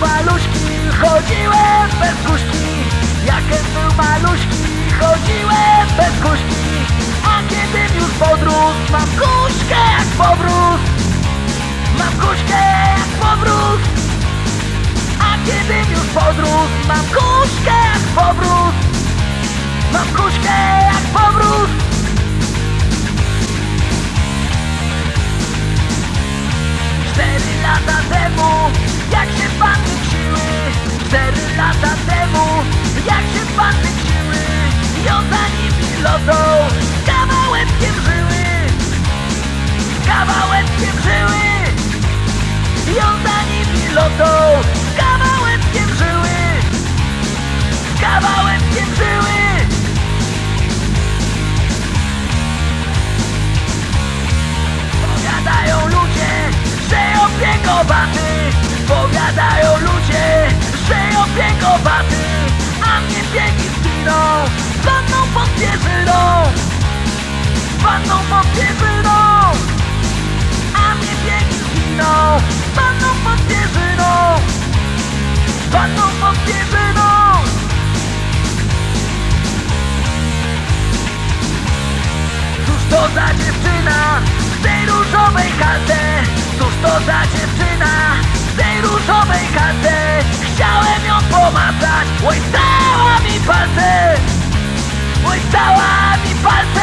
maluśki, chodziłem bez guśki. Jakem był maluśki, chodziłem bez guśki. A kiedy już podrósł, mam guśkę jak powrót. Mam guśkę jak powrót. A kiedy już podrósł Z kawałeczkiem żyły. Kawałeczkiem żyły. Powiadają ludzie, że opiekowaty Powiadają ludzie, że opiekowaty A mnie biegi zginą. Panną pod pierzyną panną pod pierzyną Pierzyną Cóż to za dziewczyna? W tej różowej chatce Cóż to za dziewczyna? W tej różowej chatce Chciałem ją pomacać, oj mi palce. Oj cała mi palce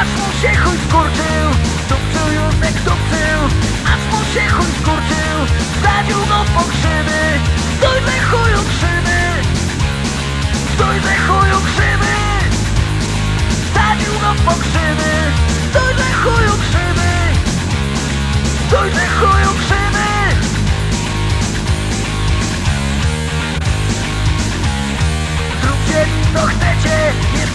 aż mu się chuj skurczył Tupczył Józek, tupczył, aż mu się chuj skurczył Wsadził go po krzywy, stój ze chuju krzywy. Stój ze chuju krzywy. Wsadził go po krzywy, stój ze chuju krzywy. Stój ze chuju krzywy. Zróbcie co chcecie, nie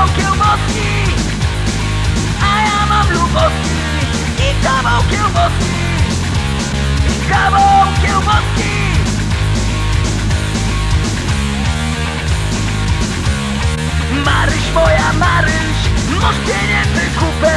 kawał kiełboski A ja mam luboski i kawał kiełboski I kawał kiełboski Maryś moja Maryś, masz pieniędzy kupę